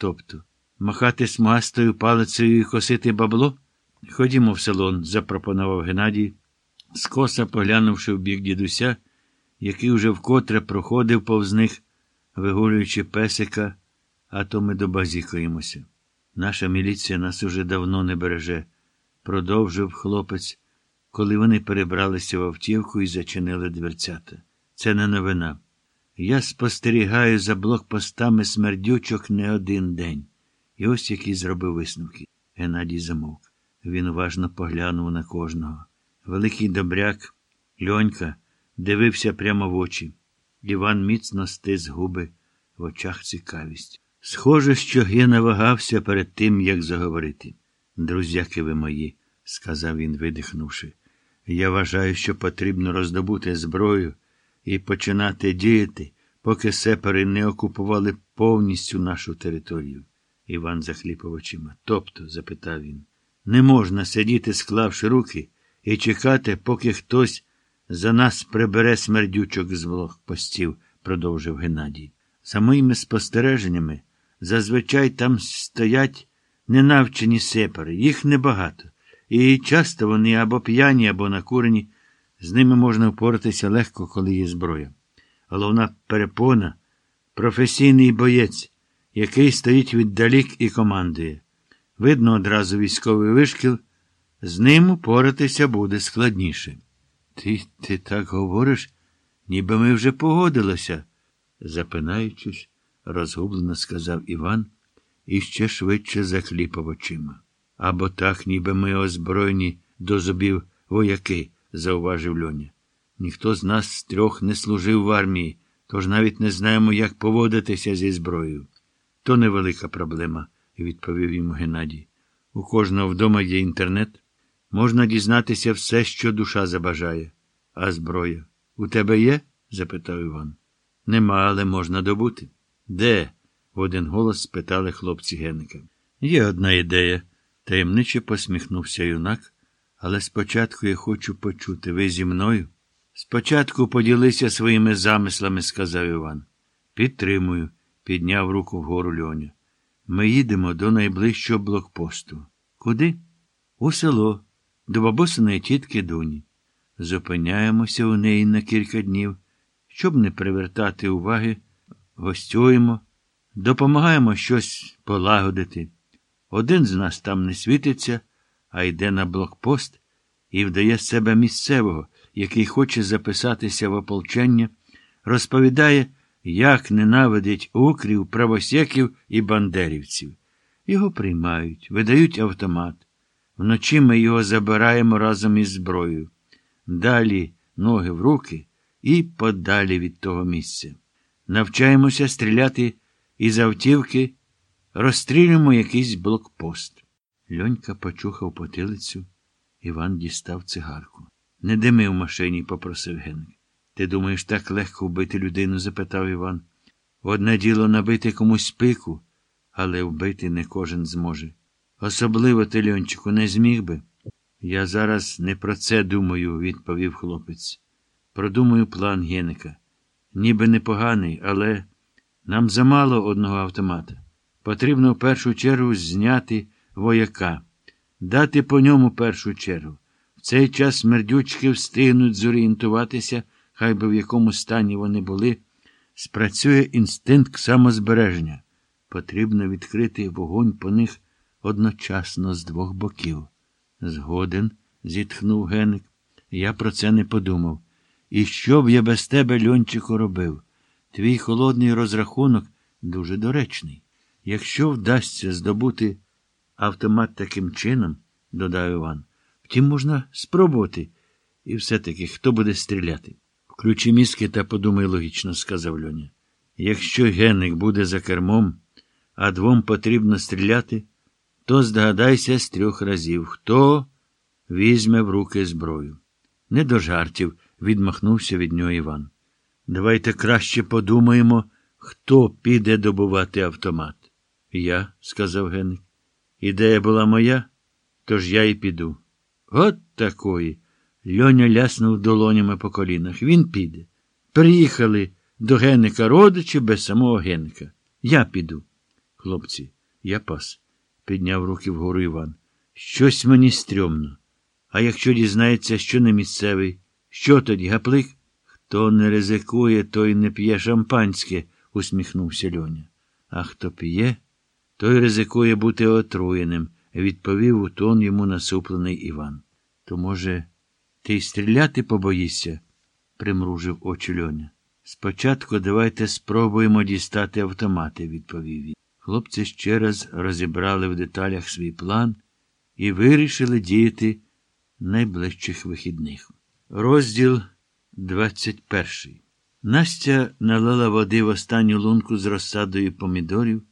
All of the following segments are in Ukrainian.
Тобто, махати смугастою палицею і косити бабло? Ходімо в салон, запропонував Геннадій, скоса поглянувши в бік дідуся, який уже вкотре проходив повз них, вигулюючи песика, а то ми добазікаємося. Наша міліція нас уже давно не береже, продовжив хлопець, коли вони перебралися в автівку і зачинили дверцята. Це не новина. Я спостерігаю за блокпостами смердючок не один день. І ось який зробив висновки. Геннадій замовк. Він уважно поглянув на кожного. Великий добряк, льонька, дивився прямо в очі. Іван міцно стис губи, в очах цікавість. Схоже, що Гена вагався перед тим, як заговорити. Друзяки ви мої, сказав він, видихнувши. Я вважаю, що потрібно роздобути зброю і починати діяти, поки сепари не окупували повністю нашу територію. Іван захліпав очима. Тобто, запитав він, не можна сидіти, склавши руки, і чекати, поки хтось за нас прибере смердючок з блокпостів, продовжив Геннадій. За моїми спостереженнями, зазвичай там стоять ненавчені сепари, їх небагато, і часто вони або п'яні, або накурені. З ними можна впоратися легко, коли є зброя. Головна перепона професійний боєць, який стоїть віддалік і командує. Видно одразу військовий вишкіл, з ним упоратися буде складніше. Ти ти так говориш, ніби ми вже погодилися, запинаючись, розгублено сказав Іван і ще швидше закліпав очима. Або так, ніби ми озброєні до зубів вояки зауважив Льоня. Ніхто з нас з трьох не служив в армії, тож навіть не знаємо, як поводитися зі зброєю. То невелика проблема, відповів йому Геннадій. У кожного вдома є інтернет. Можна дізнатися все, що душа забажає. А зброя у тебе є? запитав Іван. Нема, але можна добути. Де? в один голос спитали хлопці Генника. Є одна ідея, таємниче посміхнувся юнак. Але спочатку я хочу почути, ви зі мною? Спочатку поділися своїми замислами, сказав Іван. Підтримую, підняв руку вгору Льоня. Ми їдемо до найближчого блокпосту. Куди? У село, до бабусиної тітки Дуні. Зупиняємося у неї на кілька днів, щоб не привертати уваги, гостюємо, допомагаємо щось полагодити. Один з нас там не світиться а йде на блокпост і вдає себе місцевого, який хоче записатися в ополчення, розповідає, як ненавидить укрів, правосеків і бандерівців. Його приймають, видають автомат. Вночі ми його забираємо разом із зброєю. Далі ноги в руки і подалі від того місця. Навчаємося стріляти із автівки, розстрілюємо якийсь блокпост. Льонька почухав потилицю. Іван дістав цигарку. Не дими в машині, попросив Генк. Ти думаєш, так легко вбити людину? запитав Іван. Одне діло набити комусь пику, але вбити не кожен зможе. Особливо ти, Льончику, не зміг би. Я зараз не про це думаю, відповів хлопець. Продумаю план Геника. Ніби непоганий, але нам замало одного автомата. Потрібно в першу чергу зняти вояка, дати по ньому першу чергу. В цей час смердючки встигнуть зорієнтуватися, хай би в якому стані вони були, спрацює інстинкт самозбереження. Потрібно відкрити вогонь по них одночасно з двох боків. Згоден, зітхнув Геник. Я про це не подумав. І що б я без тебе, льончику, робив? Твій холодний розрахунок дуже доречний. Якщо вдасться здобути автомат таким чином, додав Іван. Втім, можна спробувати. І все-таки хто буде стріляти? Включи мізки та подумай логічно, сказав Льоня. Якщо генник буде за кермом, а двом потрібно стріляти, то здогадайся з трьох разів, хто візьме в руки зброю. Не до жартів, відмахнувся від нього Іван. Давайте краще подумаємо, хто піде добувати автомат. Я, сказав Генник. Ідея була моя, тож я й піду. От такої. Льоня ляснув долонями по колінах. Він піде. Приїхали до Геника родичі без самого Геника. Я піду. Хлопці, я пас, підняв руки вгору Іван. Щось мені стрьомно. А якщо дізнається, що не місцевий, що тоді, гаплик? Хто не ризикує, той не п'є шампанське, усміхнувся Льоня. А хто п'є, той ризикує бути отруєним, відповів у тон йому насуплений Іван. То, може, ти й стріляти побоїшся? примружив очі Льоня. Спочатку давайте спробуємо дістати автомати, відповів він. Хлопці ще раз розібрали в деталях свій план і вирішили діяти найближчих вихідних. Розділ 21. Настя налила води в останню лунку з розсадою помідорів,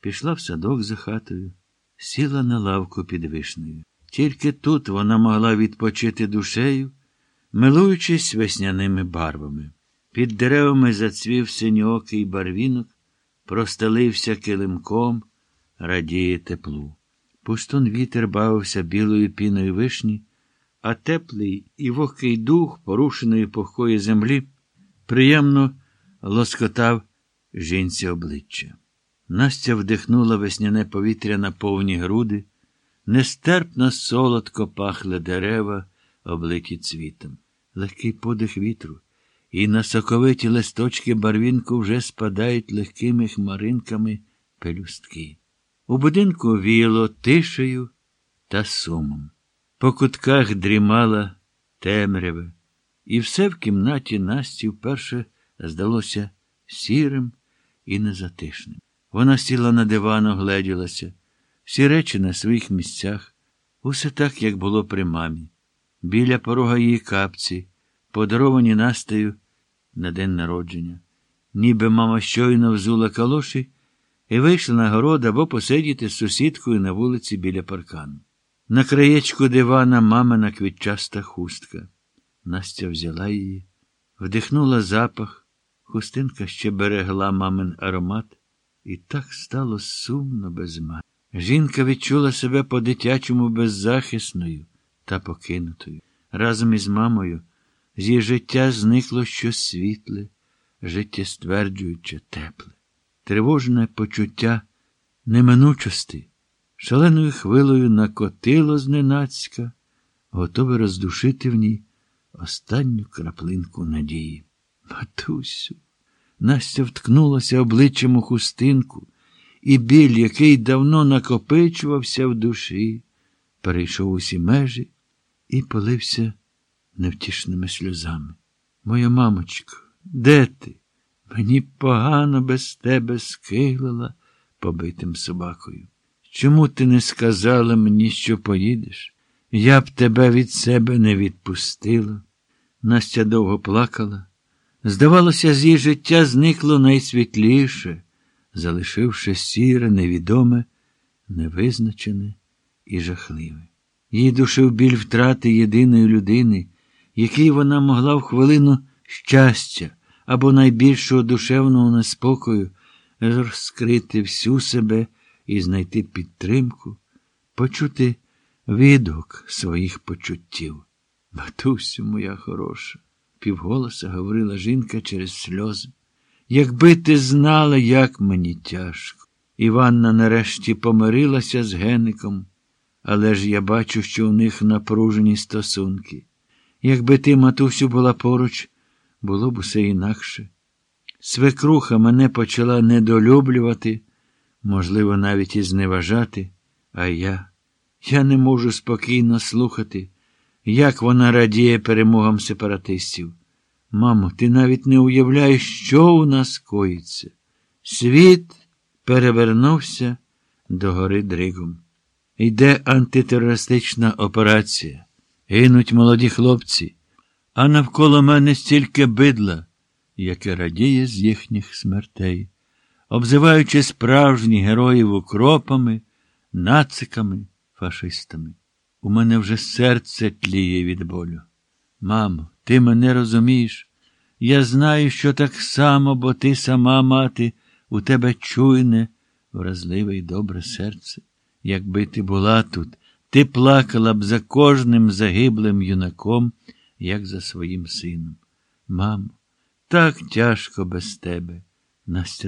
пішла в садок за хатою, сіла на лавку під вишнею. Тільки тут вона могла відпочити душею, милуючись весняними барвами. Під деревами зацвів синьокий барвінок, простелився килимком, радіє теплу. Пустун вітер бавився білою піною вишні, а теплий і вогкий дух порушеної пухкої землі приємно лоскотав жінці обличчя. Настя вдихнула весняне повітря на повні груди, нестерпно солодко пахли дерева, облиті цвітом. Легкий подих вітру, і на соковиті листочки барвінку вже спадають легкими хмаринками пелюстки. У будинку віяло тишею та сумом. По кутках дрімала темряве, і все в кімнаті Насті вперше здалося сірим і незатишним. Вона сіла на диван, огледілася, всі речі на своїх місцях, усе так, як було при мамі. Біля порога її капці, подаровані Настею на день народження. Ніби мама щойно взула калоші і вийшла на город або посидіти з сусідкою на вулиці біля паркану. На краєчку дивана мамина квітчаста хустка. Настя взяла її, вдихнула запах, хустинка ще берегла мамин аромат, і так стало сумно без мами. Жінка відчула себе по-дитячому беззахисною та покинутою. Разом із мамою з її життя зникло щось світле, життєстверджуюче тепле, тривожне почуття неминучості, шаленою хвилою накотило зненацька, готове роздушити в ній останню краплинку надії. Матусю. Настя вткнулася обличчям у хустинку, і біль, який давно накопичувався в душі, перейшов усі межі і полився невтішними сльозами. Моя мамочко, де ти? Мені погано без тебе скиглила побитим собакою. Чому ти не сказала мені, що поїдеш? Я б тебе від себе не відпустила. Настя довго плакала. Здавалося, з її життя зникло найсвітліше, залишивши сіре, невідоме, невизначене і жахливе. Її душив біль втрати єдиної людини, якій вона могла в хвилину щастя або найбільшого душевного неспокою розкрити всю себе і знайти підтримку, почути відгук своїх почуттів. Матусю, моя хороша, півголоса говорила жінка через сльози. Якби ти знала, як мені тяжко. Іванна нарешті помирилася з Геником, але ж я бачу, що у них напружені стосунки. Якби ти, матусю, була поруч, було б усе інакше. Свекруха мене почала недолюблювати, можливо, навіть і зневажати, а я. Я не можу спокійно слухати, як вона радіє перемогам сепаратистів. Мамо, ти навіть не уявляєш, що у нас коїться. Світ перевернувся до гори Дригом. Йде антитерористична операція. Гинуть молоді хлопці, а навколо мене стільки бидла, яке радіє з їхніх смертей, обзиваючи справжніх героїв укропами, нациками, фашистами. У мене вже серце тліє від болю. Мамо, ти мене розумієш? Я знаю, що так само, бо ти сама мати, у тебе чуйне, вразливе й добре серце. Якби ти була тут, ти плакала б за кожним загиблим юнаком, як за своїм сином. Мамо, так тяжко без тебе. Настя